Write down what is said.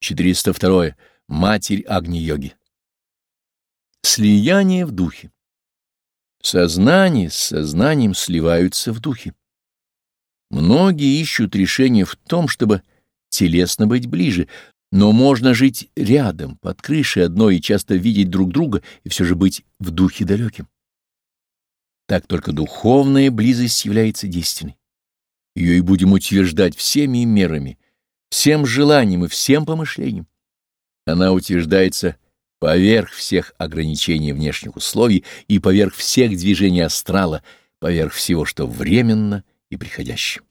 402. Матерь Агни-йоги. Слияние в духе. Сознание с сознанием сливаются в духе. Многие ищут решение в том, чтобы телесно быть ближе, но можно жить рядом, под крышей одной и часто видеть друг друга, и все же быть в духе далеким. Так только духовная близость является действенной. Ее и будем утверждать всеми мерами, всем желанием и всем помышлением. Она утверждается поверх всех ограничений внешних условий и поверх всех движений астрала, поверх всего, что временно и приходящее.